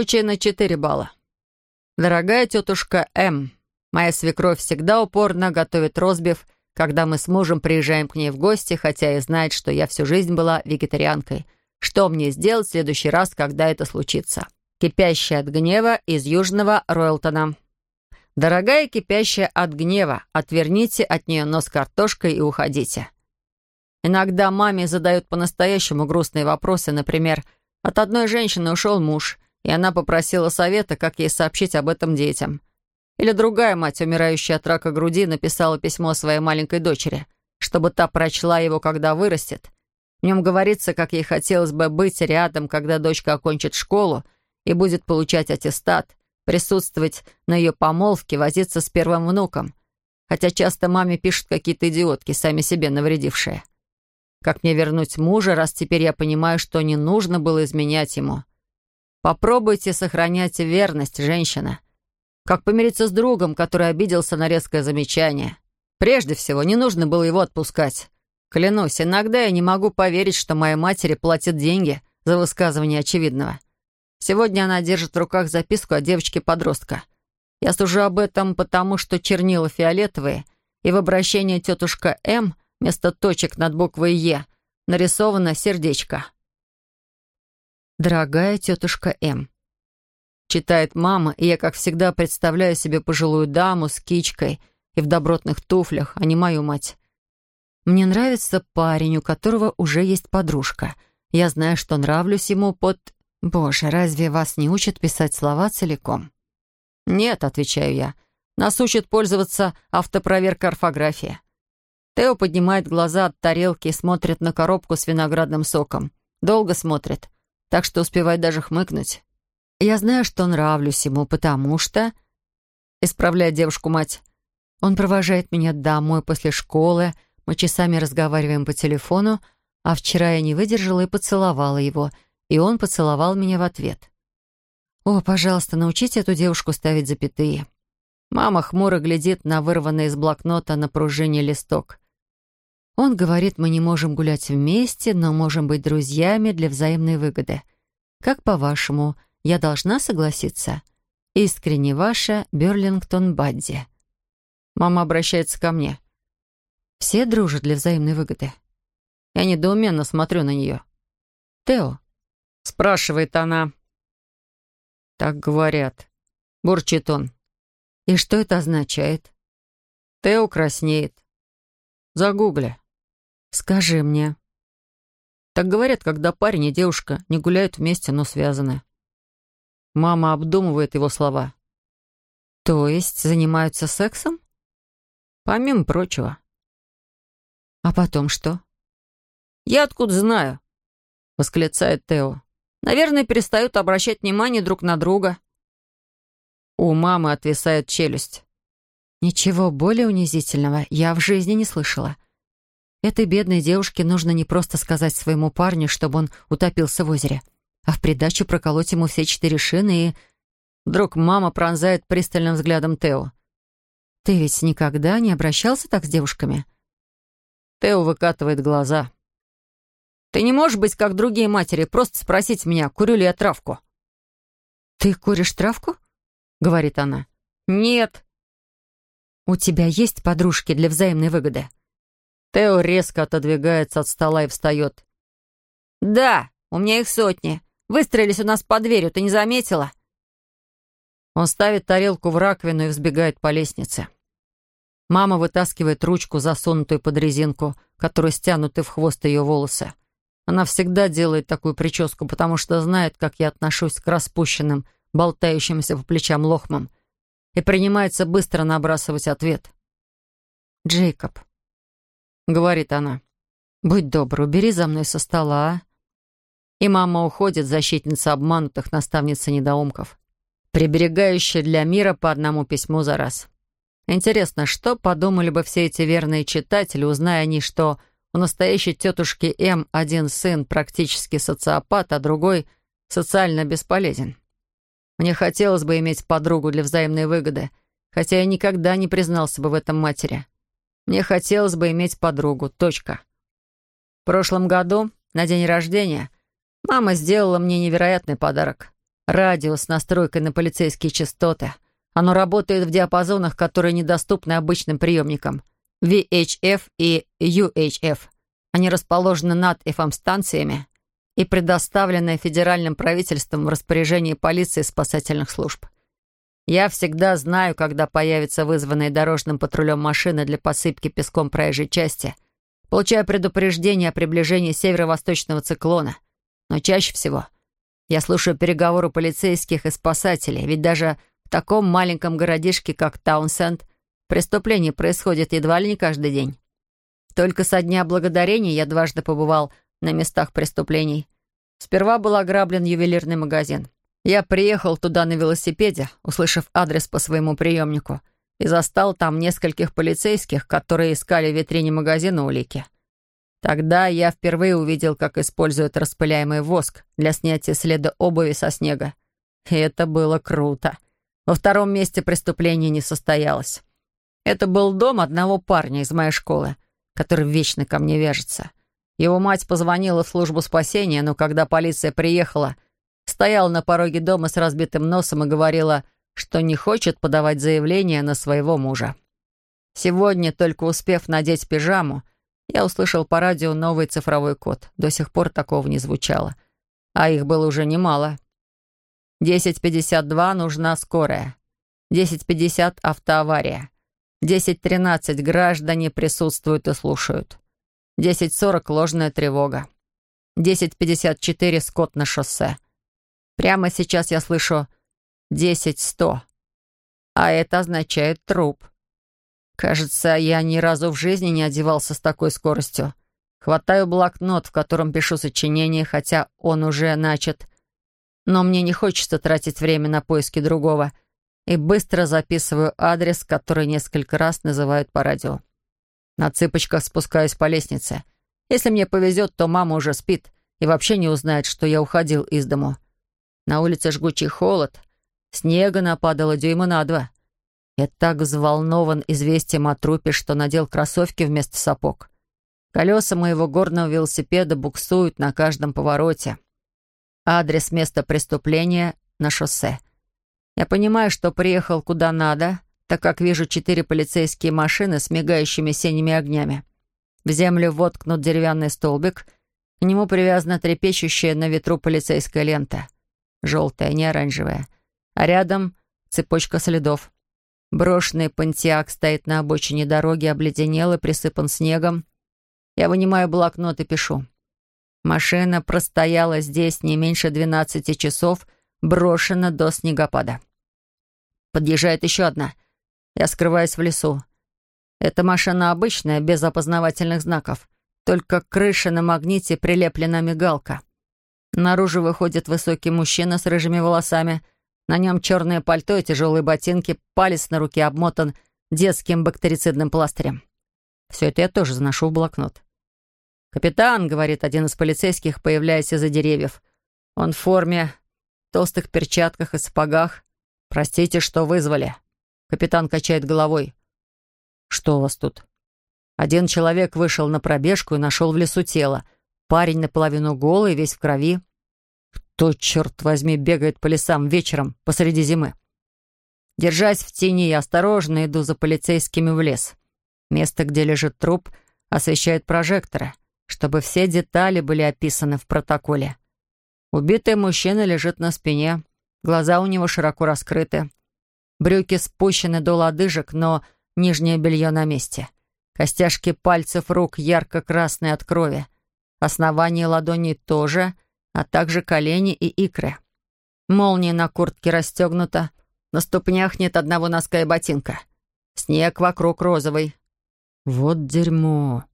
Случай на 4 балла. Дорогая тетушка М, моя свекровь всегда упорно готовит розбив, когда мы с мужем приезжаем к ней в гости, хотя и знает, что я всю жизнь была вегетарианкой. Что мне сделать в следующий раз, когда это случится? Кипящая от гнева из Южного Ройлтона. Дорогая кипящая от гнева, отверните от нее нос картошкой и уходите. Иногда маме задают по-настоящему грустные вопросы, например, от одной женщины ушел муж — и она попросила совета, как ей сообщить об этом детям. Или другая мать, умирающая от рака груди, написала письмо своей маленькой дочери, чтобы та прочла его, когда вырастет. В нем говорится, как ей хотелось бы быть рядом, когда дочка окончит школу и будет получать аттестат, присутствовать на ее помолвке, возиться с первым внуком. Хотя часто маме пишут какие-то идиотки, сами себе навредившие. Как мне вернуть мужа, раз теперь я понимаю, что не нужно было изменять ему? Попробуйте сохранять верность, женщина. Как помириться с другом, который обиделся на резкое замечание. Прежде всего, не нужно было его отпускать. Клянусь, иногда я не могу поверить, что моей матери платят деньги за высказывание очевидного. Сегодня она держит в руках записку от девочки-подростка. Я сужу об этом потому, что чернила фиолетовые, и в обращении тетушка М вместо точек над буквой Е нарисовано сердечко. «Дорогая тетушка М». Читает мама, и я, как всегда, представляю себе пожилую даму с кичкой и в добротных туфлях, а не мою мать. Мне нравится парень, у которого уже есть подружка. Я знаю, что нравлюсь ему под... Боже, разве вас не учат писать слова целиком? «Нет», — отвечаю я, — «нас учат пользоваться автопроверкой орфографии». Тео поднимает глаза от тарелки и смотрит на коробку с виноградным соком. Долго смотрит так что успевает даже хмыкнуть. Я знаю, что нравлюсь ему, потому что... Исправляет девушку мать. Он провожает меня домой после школы, мы часами разговариваем по телефону, а вчера я не выдержала и поцеловала его, и он поцеловал меня в ответ. «О, пожалуйста, научите эту девушку ставить запятые». Мама хмуро глядит на вырванный из блокнота на пружине листок. Он говорит, мы не можем гулять вместе, но можем быть друзьями для взаимной выгоды. Как по-вашему, я должна согласиться? Искренне ваша Берлингтон Бадди. Мама обращается ко мне. Все дружат для взаимной выгоды. Я недоуменно смотрю на нее. «Тео?» — спрашивает она. «Так говорят», — бурчит он. «И что это означает?» Тео краснеет. «Загугли». «Скажи мне». Так говорят, когда парень и девушка не гуляют вместе, но связаны. Мама обдумывает его слова. «То есть занимаются сексом?» «Помимо прочего». «А потом что?» «Я откуда знаю?» — восклицает Тео. «Наверное, перестают обращать внимание друг на друга». У мамы отвисает челюсть. «Ничего более унизительного я в жизни не слышала. Этой бедной девушке нужно не просто сказать своему парню, чтобы он утопился в озере, а в придачу проколоть ему все четыре шины и... Вдруг мама пронзает пристальным взглядом Тео. «Ты ведь никогда не обращался так с девушками?» Тео выкатывает глаза. «Ты не можешь быть, как другие матери, просто спросить меня, курю ли я травку?» «Ты куришь травку?» — говорит она. «Нет». «У тебя есть подружки для взаимной выгоды?» Тео резко отодвигается от стола и встает. «Да, у меня их сотни. Выстроились у нас под дверью, ты не заметила?» Он ставит тарелку в раковину и взбегает по лестнице. Мама вытаскивает ручку, засунутую под резинку, которую стянуты в хвост ее волосы. Она всегда делает такую прическу, потому что знает, как я отношусь к распущенным, болтающимся по плечам лохмам, и принимается быстро набрасывать ответ. «Джейкоб, говорит она. «Будь добр, убери за мной со стола». И мама уходит, защитница обманутых, наставница недоумков, приберегающая для мира по одному письму за раз. Интересно, что подумали бы все эти верные читатели, узная они, что у настоящей тетушки М один сын практически социопат, а другой социально бесполезен. Мне хотелось бы иметь подругу для взаимной выгоды, хотя я никогда не признался бы в этом матери. Мне хотелось бы иметь подругу. Точка. В прошлом году, на день рождения, мама сделала мне невероятный подарок. Радио с настройкой на полицейские частоты. Оно работает в диапазонах, которые недоступны обычным приемникам. VHF и UHF. Они расположены над FM-станциями и предоставлены федеральным правительством в распоряжении полиции и спасательных служб. Я всегда знаю, когда появятся вызванные дорожным патрулем машины для посыпки песком проезжей части. Получаю предупреждение о приближении северо-восточного циклона. Но чаще всего я слушаю переговоры полицейских и спасателей, ведь даже в таком маленьком городишке, как Таунсенд, преступление происходит едва ли не каждый день. Только со дня благодарения я дважды побывал на местах преступлений. Сперва был ограблен ювелирный магазин. Я приехал туда на велосипеде, услышав адрес по своему приемнику, и застал там нескольких полицейских, которые искали в витрине магазина улики. Тогда я впервые увидел, как используют распыляемый воск для снятия следа обуви со снега. И это было круто. Во втором месте преступление не состоялось. Это был дом одного парня из моей школы, который вечно ко мне вяжется. Его мать позвонила в службу спасения, но когда полиция приехала — стояла на пороге дома с разбитым носом и говорила, что не хочет подавать заявление на своего мужа. Сегодня, только успев надеть пижаму, я услышал по радио новый цифровой код. До сих пор такого не звучало. А их было уже немало. 10.52 нужна скорая. 10.50 автоавария. 10.13 граждане присутствуют и слушают. 10.40 ложная тревога. 10.54 скот на шоссе. Прямо сейчас я слышу «десять-сто», а это означает труп. Кажется, я ни разу в жизни не одевался с такой скоростью. Хватаю блокнот, в котором пишу сочинение, хотя он уже начат. Но мне не хочется тратить время на поиски другого, и быстро записываю адрес, который несколько раз называют по радио. На цыпочках спускаюсь по лестнице. Если мне повезет, то мама уже спит и вообще не узнает, что я уходил из дому. На улице жгучий холод. Снега нападало дюйма на два. Я так взволнован известием о трупе, что надел кроссовки вместо сапог. Колеса моего горного велосипеда буксуют на каждом повороте. Адрес места преступления на шоссе. Я понимаю, что приехал куда надо, так как вижу четыре полицейские машины с мигающими синими огнями. В землю воткнут деревянный столбик, к нему привязана трепещущая на ветру полицейская лента — желтая, не оранжевая. А рядом цепочка следов. Брошенный пантиак стоит на обочине дороги, обледенел и присыпан снегом. Я вынимаю блокнот и пишу. Машина простояла здесь не меньше 12 часов, брошена до снегопада. Подъезжает еще одна. Я скрываюсь в лесу. Эта машина обычная, без опознавательных знаков. Только крыша на магните прилеплена мигалка. Наружу выходит высокий мужчина с рыжими волосами. На нем черное пальто и тяжелые ботинки, палец на руке обмотан детским бактерицидным пластырем. Все это я тоже заношу в блокнот. «Капитан», — говорит один из полицейских, появляясь из-за деревьев. Он в форме, в толстых перчатках и сапогах. «Простите, что вызвали». Капитан качает головой. «Что у вас тут?» Один человек вышел на пробежку и нашел в лесу тело — Парень наполовину голый, весь в крови. Кто, черт возьми, бегает по лесам вечером посреди зимы? Держась в тени, я осторожно иду за полицейскими в лес. Место, где лежит труп, освещают прожекторы, чтобы все детали были описаны в протоколе. Убитый мужчина лежит на спине, глаза у него широко раскрыты. Брюки спущены до лодыжек, но нижнее белье на месте. Костяшки пальцев рук ярко-красные от крови. Основание ладоней тоже, а также колени и икры. Молния на куртке расстегнута, на ступнях нет одного носка и ботинка. Снег вокруг розовый. Вот дерьмо.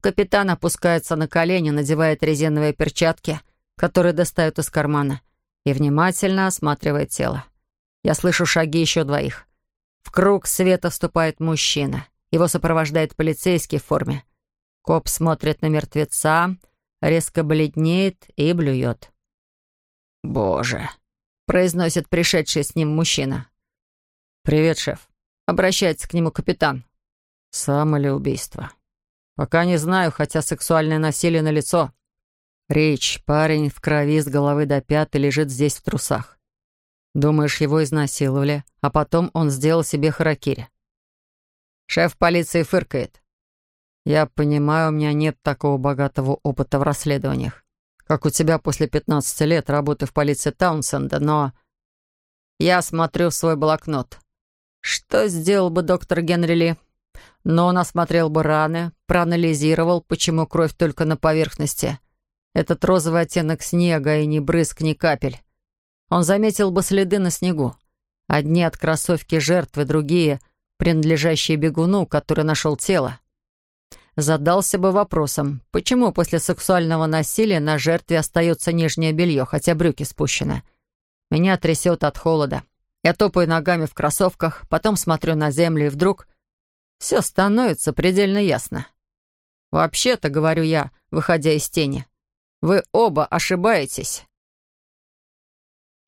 Капитан опускается на колени, надевает резиновые перчатки, которые достают из кармана, и внимательно осматривает тело. Я слышу шаги еще двоих. В круг света вступает мужчина. Его сопровождает полицейский в форме. Коп смотрит на мертвеца, резко бледнеет и блюет. «Боже!» — произносит пришедший с ним мужчина. «Привет, шеф!» — обращается к нему капитан. «Самолюбийство. Пока не знаю, хотя сексуальное насилие на лицо. Рич, парень в крови с головы до пят и лежит здесь в трусах. Думаешь, его изнасиловали, а потом он сделал себе харакири? Шеф полиции фыркает. Я понимаю, у меня нет такого богатого опыта в расследованиях, как у тебя после 15 лет работы в полиции Таунсенда, но... Я смотрю в свой блокнот. Что сделал бы доктор Генри Ли? Но он осмотрел бы раны, проанализировал, почему кровь только на поверхности. Этот розовый оттенок снега и ни брызг, ни капель. Он заметил бы следы на снегу. Одни от кроссовки жертвы, другие — принадлежащие бегуну, который нашел тело. Задался бы вопросом, почему после сексуального насилия на жертве остается нижнее белье, хотя брюки спущены. Меня трясет от холода. Я топаю ногами в кроссовках, потом смотрю на землю, и вдруг все становится предельно ясно. «Вообще-то, — говорю я, выходя из тени, — вы оба ошибаетесь.